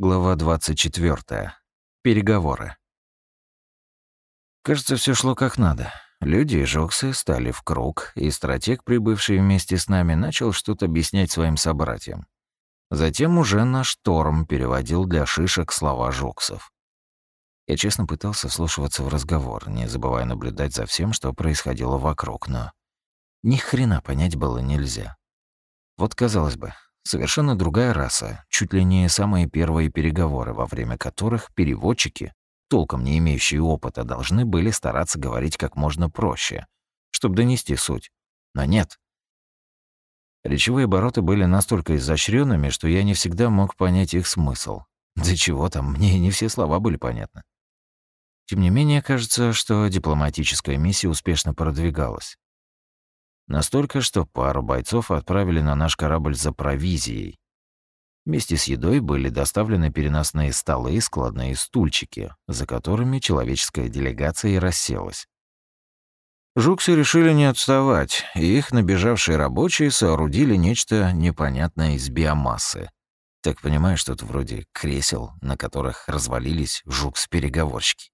Глава 24. Переговоры. Кажется, все шло как надо. Люди и Жоксы стали в круг, и стратег, прибывший вместе с нами, начал что-то объяснять своим собратьям. Затем уже наш Торм переводил для шишек слова Жоксов. Я честно пытался вслушиваться в разговор, не забывая наблюдать за всем, что происходило вокруг, но ни хрена понять было нельзя. Вот казалось бы, Совершенно другая раса, чуть ли не самые первые переговоры, во время которых переводчики, толком не имеющие опыта, должны были стараться говорить как можно проще, чтобы донести суть. Но нет. Речевые обороты были настолько изощренными, что я не всегда мог понять их смысл. Да чего там, мне не все слова были понятны. Тем не менее, кажется, что дипломатическая миссия успешно продвигалась. Настолько, что пару бойцов отправили на наш корабль за провизией. Вместе с едой были доставлены переносные столы и складные стульчики, за которыми человеческая делегация и расселась. Жуксы решили не отставать, и их набежавшие рабочие соорудили нечто непонятное из биомассы. Так понимаю, что-то вроде кресел, на которых развалились жукс-переговорщики.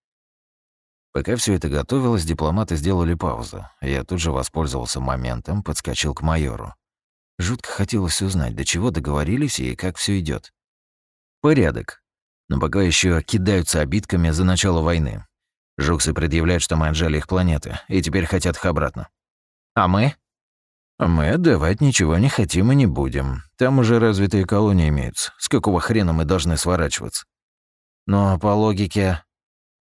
Пока все это готовилось, дипломаты сделали паузу. Я тут же воспользовался моментом, подскочил к майору. Жутко хотелось узнать, до чего договорились и как все идет. Порядок. Но пока еще кидаются обидками за начало войны. Жуксы предъявляют, что мы отжали их планеты, и теперь хотят их обратно. А мы? Мы отдавать ничего не хотим и не будем. Там уже развитые колонии имеются. С какого хрена мы должны сворачиваться? Но по логике...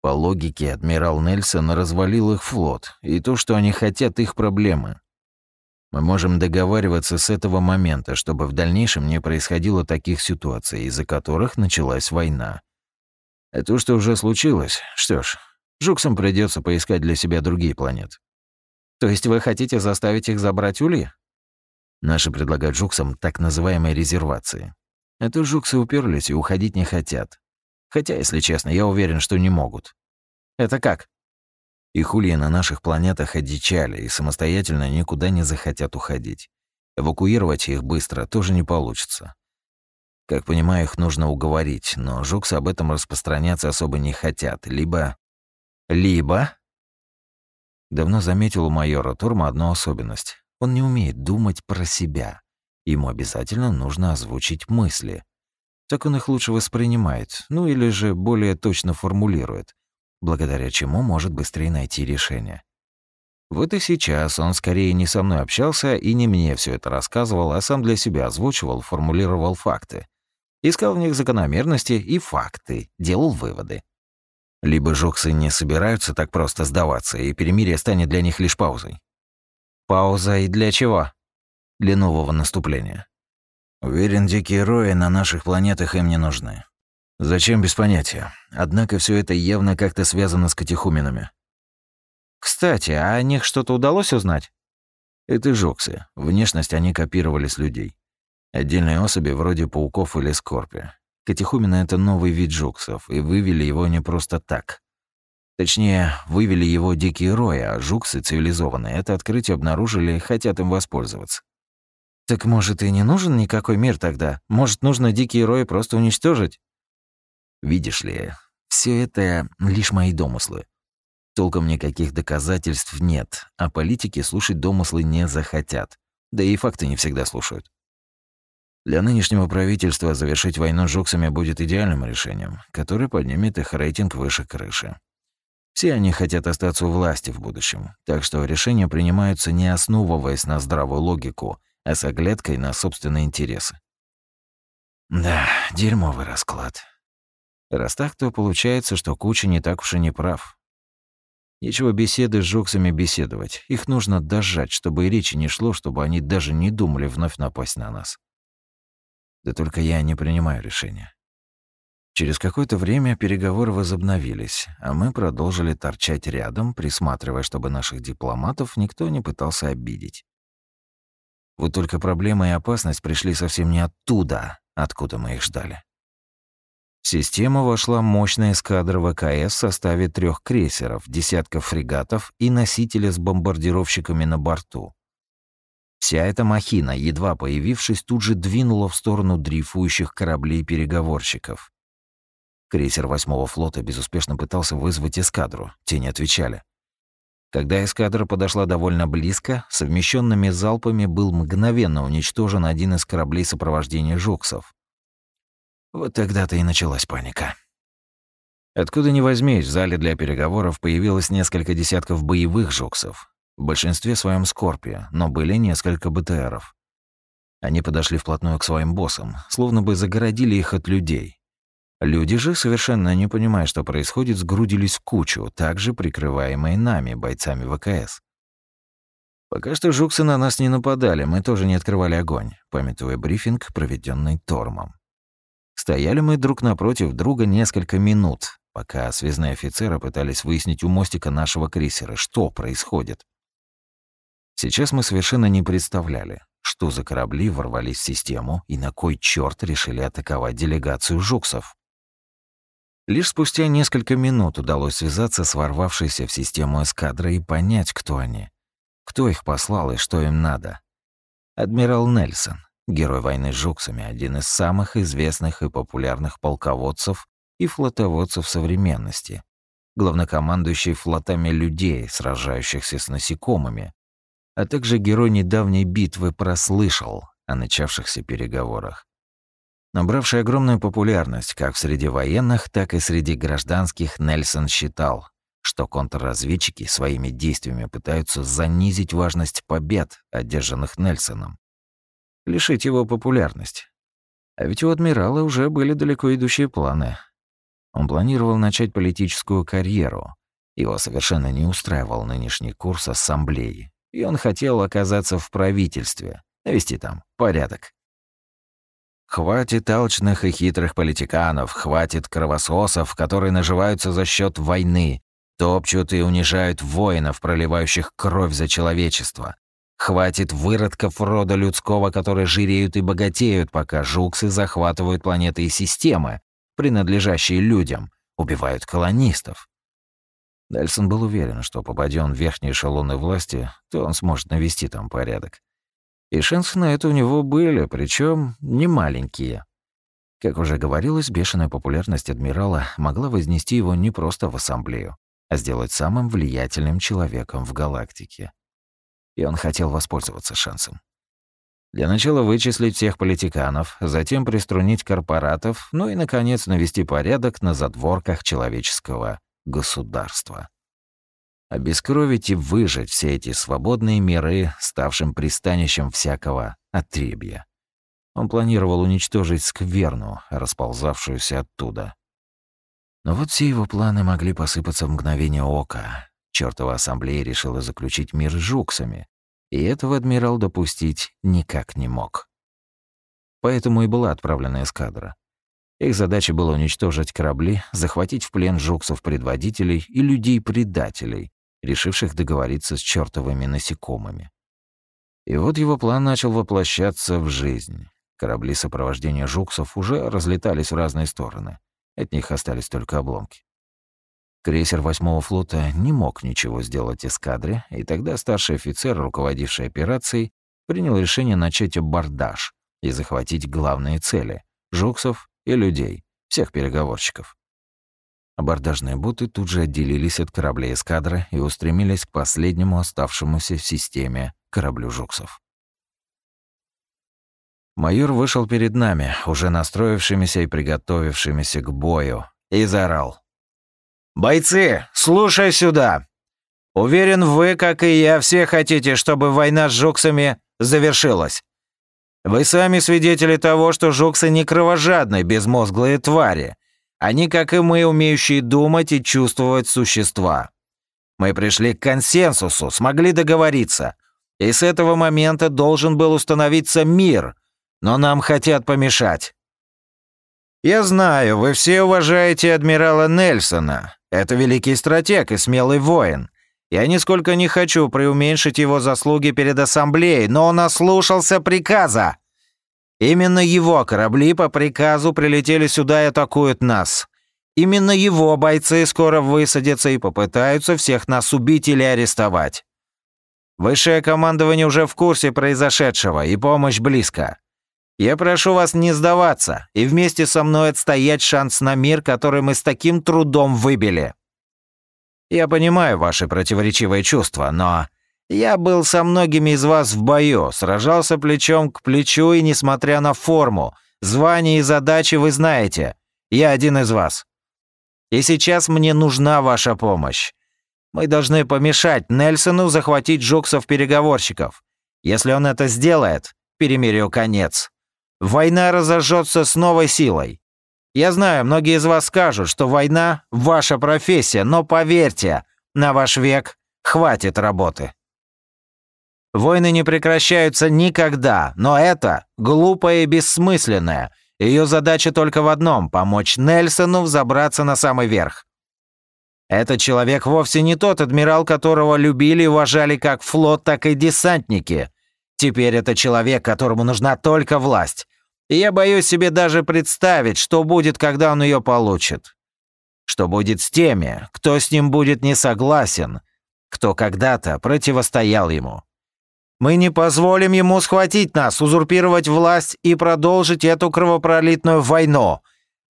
По логике, адмирал Нельсон развалил их флот, и то, что они хотят, их проблемы. Мы можем договариваться с этого момента, чтобы в дальнейшем не происходило таких ситуаций, из-за которых началась война. А то, что уже случилось, что ж, Жуксам придется поискать для себя другие планеты. То есть вы хотите заставить их забрать Ульи? Наши предлагают Жуксам так называемые резервации. Это Жуксы уперлись и уходить не хотят. Хотя, если честно, я уверен, что не могут. Это как? Их ульи на наших планетах одичали и самостоятельно никуда не захотят уходить. Эвакуировать их быстро тоже не получится. Как понимаю, их нужно уговорить, но жуксы об этом распространяться особо не хотят. Либо... Либо... Давно заметил у майора Турма одну особенность. Он не умеет думать про себя. Ему обязательно нужно озвучить мысли. Так он их лучше воспринимает, ну или же более точно формулирует, благодаря чему может быстрее найти решение. Вот и сейчас он скорее не со мной общался и не мне все это рассказывал, а сам для себя озвучивал, формулировал факты. Искал в них закономерности и факты, делал выводы. Либо жоксы не собираются так просто сдаваться, и перемирие станет для них лишь паузой. Пауза и для чего? Для нового наступления. Уверен, дикие рои на наших планетах им не нужны. Зачем без понятия. Однако все это явно как-то связано с катехуменами. Кстати, а о них что-то удалось узнать? Это жоксы. Внешность они копировали с людей. Отдельные особи вроде пауков или скорпи. Катехумены — это новый вид жуксов, и вывели его не просто так. Точнее, вывели его дикие рои, а жуксы цивилизованные это открытие обнаружили и хотят им воспользоваться. Так может и не нужен никакой мир тогда? Может, нужно дикие рои просто уничтожить? Видишь ли, все это лишь мои домыслы. Толком никаких доказательств нет, а политики слушать домыслы не захотят. Да и факты не всегда слушают. Для нынешнего правительства завершить войну с жуксами будет идеальным решением, которое поднимет их рейтинг выше крыши. Все они хотят остаться у власти в будущем, так что решения принимаются не основываясь на здравую логику – а с оглядкой на собственные интересы. Да, дерьмовый расклад. Раз так, то получается, что Куча не так уж и не прав. Нечего беседы с жуксами беседовать. Их нужно дожать, чтобы и речи не шло, чтобы они даже не думали вновь напасть на нас. Да только я не принимаю решения. Через какое-то время переговоры возобновились, а мы продолжили торчать рядом, присматривая, чтобы наших дипломатов никто не пытался обидеть. Вот только проблема и опасность пришли совсем не оттуда, откуда мы их ждали. В систему вошла мощная эскадра ВКС в составе трех крейсеров, десятков фрегатов и носителя с бомбардировщиками на борту. Вся эта махина, едва появившись, тут же двинула в сторону дрейфующих кораблей переговорщиков. Крейсер восьмого флота безуспешно пытался вызвать эскадру, те не отвечали. Когда эскадра подошла довольно близко, совмещенными залпами был мгновенно уничтожен один из кораблей сопровождения жуксов. Вот тогда-то и началась паника. Откуда ни возьмись, в зале для переговоров появилось несколько десятков боевых жуксов. В большинстве своем Скорпия, но были несколько БТРов. Они подошли вплотную к своим боссам, словно бы загородили их от людей. Люди же, совершенно не понимая, что происходит, сгрудились в кучу, также прикрываемые нами, бойцами ВКС. Пока что жуксы на нас не нападали, мы тоже не открывали огонь, памятуя брифинг, проведенный Тормом. Стояли мы друг напротив друга несколько минут, пока связные офицеры пытались выяснить у мостика нашего крейсера, что происходит. Сейчас мы совершенно не представляли, что за корабли ворвались в систему и на кой черт решили атаковать делегацию жуксов. Лишь спустя несколько минут удалось связаться с ворвавшейся в систему эскадрой и понять, кто они, кто их послал и что им надо. Адмирал Нельсон, герой войны с жуксами, один из самых известных и популярных полководцев и флотоводцев современности, главнокомандующий флотами людей, сражающихся с насекомыми, а также герой недавней битвы прослышал о начавшихся переговорах. Набравший огромную популярность как среди военных, так и среди гражданских, Нельсон считал, что контрразведчики своими действиями пытаются занизить важность побед, одержанных Нельсоном, лишить его популярность. А ведь у адмирала уже были далеко идущие планы. Он планировал начать политическую карьеру. Его совершенно не устраивал нынешний курс ассамблеи, и он хотел оказаться в правительстве, навести там порядок. Хватит алчных и хитрых политиканов, хватит кровососов, которые наживаются за счет войны, топчут и унижают воинов, проливающих кровь за человечество. Хватит выродков рода людского, которые жиреют и богатеют, пока жуксы захватывают планеты и системы, принадлежащие людям, убивают колонистов. Дальсон был уверен, что попадя он в верхние эшелоны власти, то он сможет навести там порядок. И шансы на это у него были, причем не маленькие. Как уже говорилось, бешеная популярность адмирала могла вознести его не просто в ассамблею, а сделать самым влиятельным человеком в галактике. И он хотел воспользоваться шансом. Для начала вычислить всех политиканов, затем приструнить корпоратов, ну и, наконец, навести порядок на задворках человеческого государства обескровить и выжать все эти свободные миры, ставшим пристанищем всякого отребья. Он планировал уничтожить скверну, расползавшуюся оттуда. Но вот все его планы могли посыпаться в мгновение ока. Чёртова ассамблея решила заключить мир с жуксами, и этого адмирал допустить никак не мог. Поэтому и была отправлена эскадра. Их задача была уничтожить корабли, захватить в плен жуксов-предводителей и людей-предателей, решивших договориться с чертовыми насекомыми. И вот его план начал воплощаться в жизнь. Корабли сопровождения жуксов уже разлетались в разные стороны. От них остались только обломки. Крейсер восьмого флота не мог ничего сделать эскадре, и тогда старший офицер, руководивший операцией, принял решение начать абордаж и захватить главные цели — жуксов и людей, всех переговорщиков. Абордажные боты тут же отделились от кораблей эскадры и устремились к последнему оставшемуся в системе кораблю «Жуксов». Майор вышел перед нами, уже настроившимися и приготовившимися к бою, и заорал. «Бойцы, слушай сюда! Уверен, вы, как и я, все хотите, чтобы война с жуксами завершилась. Вы сами свидетели того, что жуксы не кровожадные, безмозглые твари, они, как и мы, умеющие думать и чувствовать существа. Мы пришли к консенсусу, смогли договориться. И с этого момента должен был установиться мир, но нам хотят помешать. Я знаю, вы все уважаете адмирала Нельсона. Это великий стратег и смелый воин. Я нисколько не хочу преуменьшить его заслуги перед ассамблеей, но он ослушался приказа. Именно его корабли по приказу прилетели сюда и атакуют нас. Именно его бойцы скоро высадятся и попытаются всех нас убить или арестовать. Высшее командование уже в курсе произошедшего, и помощь близко. Я прошу вас не сдаваться и вместе со мной отстоять шанс на мир, который мы с таким трудом выбили. Я понимаю ваши противоречивые чувства, но я был со многими из вас в бою, сражался плечом к плечу, и несмотря на форму, звание и задачи вы знаете, я один из вас. И сейчас мне нужна ваша помощь. Мы должны помешать Нельсону захватить Жуксов-переговорщиков. Если он это сделает, перемирию конец. Война разожжется с новой силой. Я знаю, многие из вас скажут, что война – ваша профессия, но поверьте, на ваш век хватит работы. Войны не прекращаются никогда, но это глупое и бессмысленное. Ее задача только в одном – помочь Нельсону взобраться на самый верх. Этот человек вовсе не тот адмирал, которого любили и уважали как флот, так и десантники. Теперь это человек, которому нужна только власть. И я боюсь себе даже представить, что будет, когда он ее получит. Что будет с теми, кто с ним будет не согласен, кто когда-то противостоял ему. Мы не позволим ему схватить нас, узурпировать власть и продолжить эту кровопролитную войну.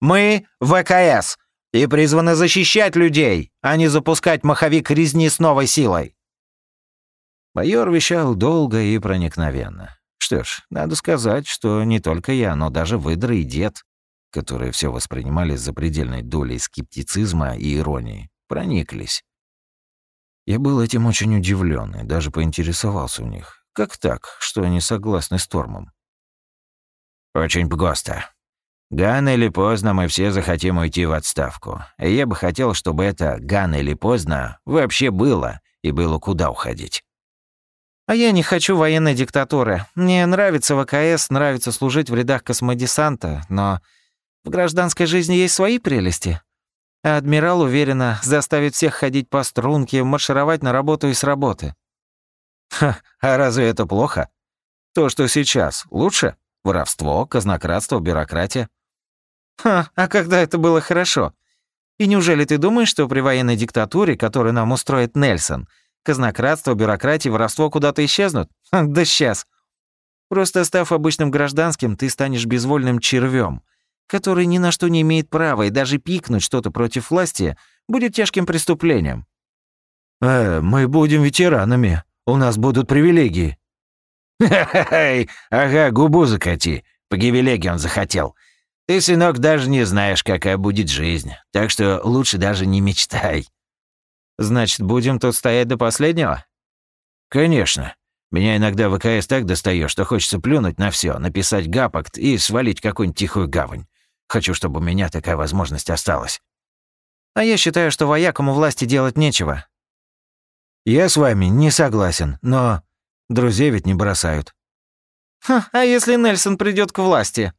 Мы — ВКС и призваны защищать людей, а не запускать маховик резни с новой силой. Майор вещал долго и проникновенно. Что ж, надо сказать, что не только я, но даже выдра и дед, которые все воспринимали с запредельной долей скептицизма и иронии, прониклись. Я был этим очень удивлен и даже поинтересовался у них. Как так, что они согласны с Тормом? «Очень просто. Гано или поздно мы все захотим уйти в отставку. И я бы хотел, чтобы это «гано или поздно» вообще было, и было куда уходить. А я не хочу военной диктатуры. Мне нравится ВКС, нравится служить в рядах космодесанта, но в гражданской жизни есть свои прелести. А адмирал уверенно заставит всех ходить по струнке, маршировать на работу и с работы. Ха, а разве это плохо? То, что сейчас, лучше? Воровство, казнократство, бюрократия. Ха, а когда это было хорошо? И неужели ты думаешь, что при военной диктатуре, которую нам устроит Нельсон, Казнократство, бюрократия, воровство куда-то исчезнут? Да сейчас. Просто став обычным гражданским, ты станешь безвольным червем, который ни на что не имеет права, и даже пикнуть что-то против власти будет тяжким преступлением. «Э, мы будем ветеранами. У нас будут привилегии». «Ха-ха-ха! Ага, губу закати. По привилегии он захотел. Ты, сынок, даже не знаешь, какая будет жизнь, так что лучше даже не мечтай». Значит, будем тут стоять до последнего? Конечно. Меня иногда в ВКС так достаёт, что хочется плюнуть на всё, написать гапакт и свалить какую-нибудь тихую гавань. Хочу, чтобы у меня такая возможность осталась. А я считаю, что воякам у власти делать нечего. Я с вами не согласен, но друзей ведь не бросают. Ха, а если Нельсон придёт к власти?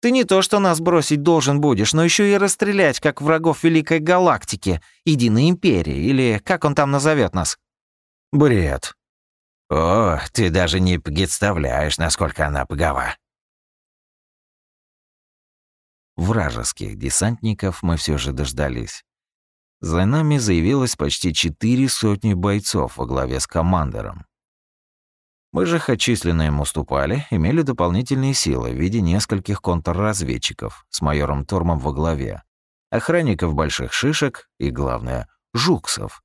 Ты не то что нас бросить должен будешь, но еще и расстрелять, как врагов Великой Галактики, Единой Империи, или как он там назовет нас. Бред. О, ты даже не представляешь, насколько она погова. Вражеских десантников мы все же дождались. За нами заявилось почти четыре сотни бойцов во главе с командором. Мы же, хоть численно им уступали, имели дополнительные силы в виде нескольких контрразведчиков с майором Тормом во главе, охранников больших шишек и, главное, жуксов,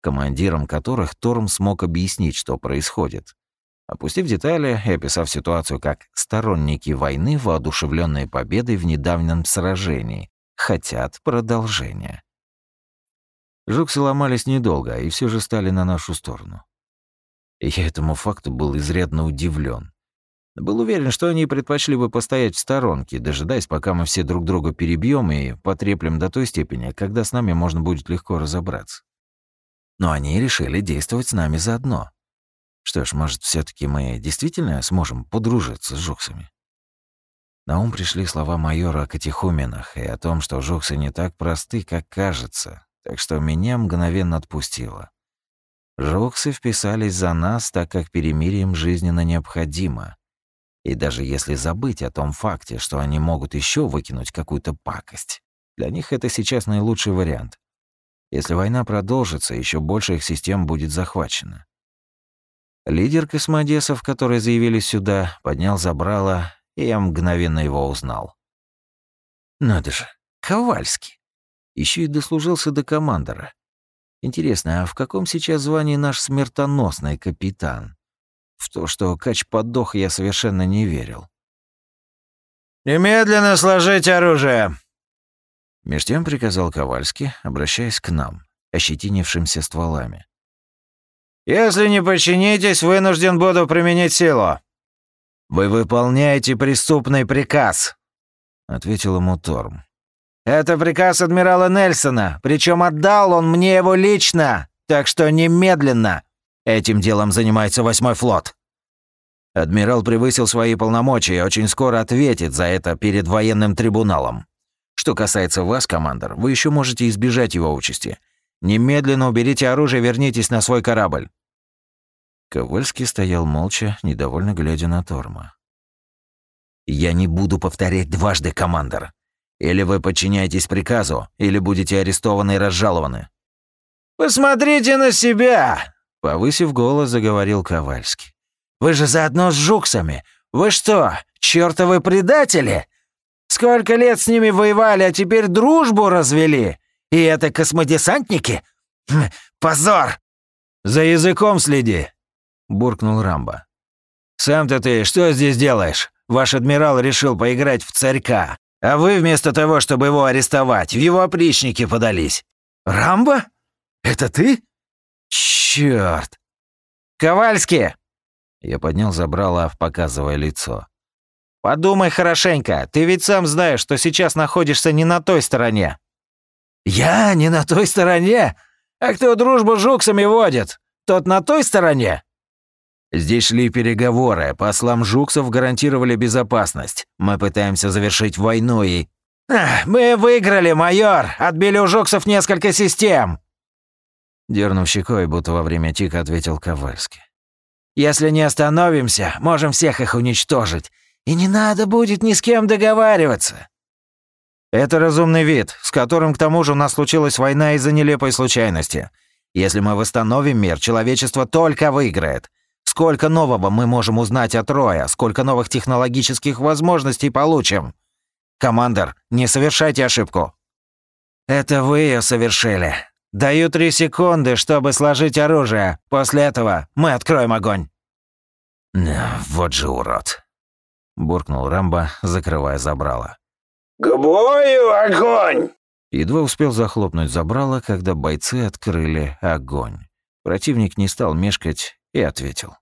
командиром которых Торм смог объяснить, что происходит. Опустив детали и описав ситуацию как сторонники войны, воодушевленные победой в недавнем сражении, хотят продолжения. Жуксы ломались недолго и все же стали на нашу сторону. Я этому факту был изрядно удивлен. Был уверен, что они предпочли бы постоять в сторонке, дожидаясь, пока мы все друг друга перебьем и потреплем до той степени, когда с нами можно будет легко разобраться. Но они решили действовать с нами заодно. Что ж, может, все таки мы действительно сможем подружиться с жуксами? На ум пришли слова майора о катехуменах и о том, что жуксы не так просты, как кажется, так что меня мгновенно отпустило. Жоксы вписались за нас, так как перемирием жизненно необходимо. И даже если забыть о том факте, что они могут еще выкинуть какую-то пакость, для них это сейчас наилучший вариант. Если война продолжится, еще больше их систем будет захвачено. Лидер космодесов, которые заявились сюда, поднял забрало и я мгновенно его узнал. Надо же, Ковальский. Еще и дослужился до командора. Интересно, а в каком сейчас звании наш смертоносный капитан? В то, что Кач подох, я совершенно не верил. «Немедленно сложить оружие!» Меж тем приказал Ковальский, обращаясь к нам, ощетинившимся стволами. «Если не подчинитесь, вынужден буду применить силу». «Вы выполняете преступный приказ», — ответил ему Торм. «Это приказ адмирала Нельсона, причем отдал он мне его лично, так что немедленно. Этим делом занимается восьмой флот». Адмирал превысил свои полномочия и очень скоро ответит за это перед военным трибуналом. Что касается вас, командор, вы еще можете избежать его участи. Немедленно уберите оружие и вернитесь на свой корабль». Ковальский стоял молча, недовольно глядя на Торма. «Я не буду повторять дважды, командор. Или вы подчиняетесь приказу, или будете арестованы и разжалованы». «Посмотрите на себя!» — повысив голос, заговорил Ковальский. Вы же заодно с жуксами. Вы что, чертовы предатели? Сколько лет с ними воевали, а теперь дружбу развели? И это космодесантники? Хм, позор!» «За языком следи!» — буркнул Рамбо. «Сам-то ты что здесь делаешь? Ваш адмирал решил поиграть в царька, а вы вместо того, чтобы его арестовать, в его опричники подались. Рамбо? Это ты? Чёрт! Ковальский!» Я поднял забрало, показывая лицо. «Подумай хорошенько, ты ведь сам знаешь, что сейчас находишься не на той стороне». «Я не на той стороне? А кто дружбу с жуксами водит? Тот на той стороне?» Здесь шли переговоры, послам жуксов гарантировали безопасность. Мы пытаемся завершить войну и... «Мы выиграли, майор! Отбили у жуксов несколько систем!» Дернув щекой, будто во время тика, ответил Ковальский. Если не остановимся, можем всех их уничтожить. И не надо будет ни с кем договариваться. Это разумный вид, с которым к тому же у нас случилась война из-за нелепой случайности. Если мы восстановим мир, человечество только выиграет. Сколько нового мы можем узнать от Роя, сколько новых технологических возможностей получим. Командор, не совершайте ошибку. Это вы ее совершили. Даю три секунды, чтобы сложить оружие. После этого мы откроем огонь». «Вот же урод!» — буркнул Рамбо, закрывая забрало. «К бою огонь!» Едва успел захлопнуть забрало, когда бойцы открыли огонь. Противник не стал мешкать и ответил.